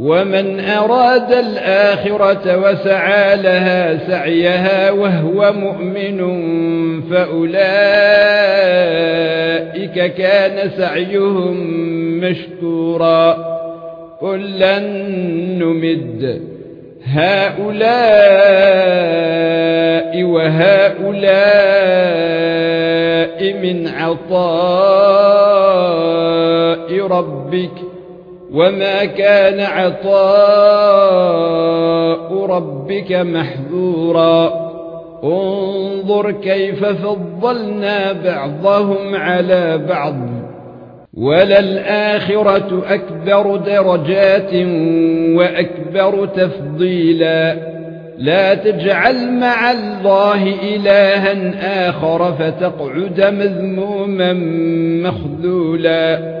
ومن أراد الآخرة وسعى لها سعيها وهو مؤمن فأولئك كان سعيهم مشكورا كلا نمد هؤلاء وهؤلاء من عطاء ربك وما كان عطاء ربك محذورا انظر كيف فضلنا بعضهم على بعض وللآخرة أكبر درجات وأكبر تفضيلا لا تجعل مع الله إلها آخر فتقعد مذموما مخذولا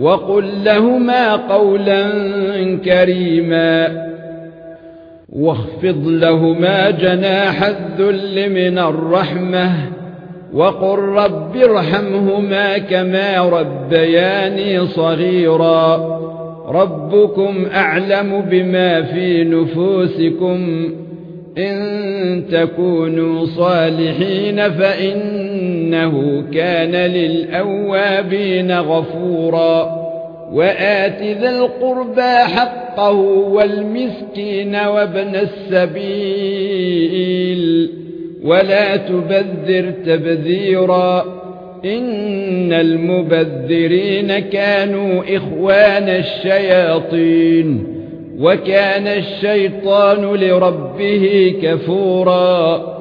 وقل لهما قولا كريما واخفض لهما جناح الذل من الرحمة وقل رب ارحمهما كما ربياني صغيرا ربكم أعلم بما في نفوسكم إن تكونوا صالحين فإنه كان للأوابين غفورا وآت ذا القربى حقه والمسكين وابن السبيل ولا تبذر تبذيرا إن المبذرين كانوا إخوان الشياطين وكان الشيطان لربه كفورا